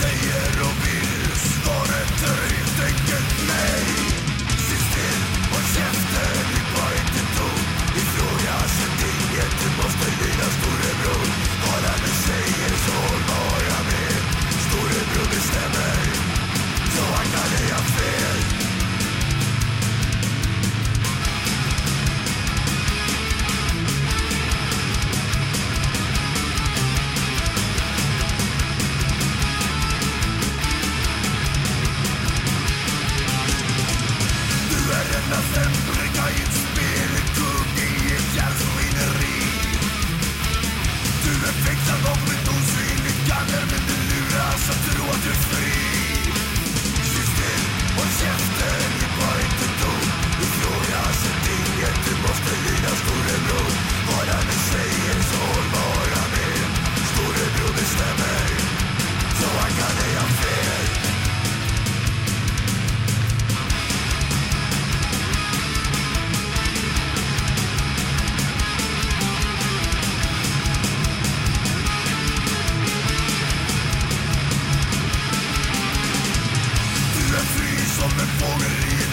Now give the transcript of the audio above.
see you Nothing. of conformity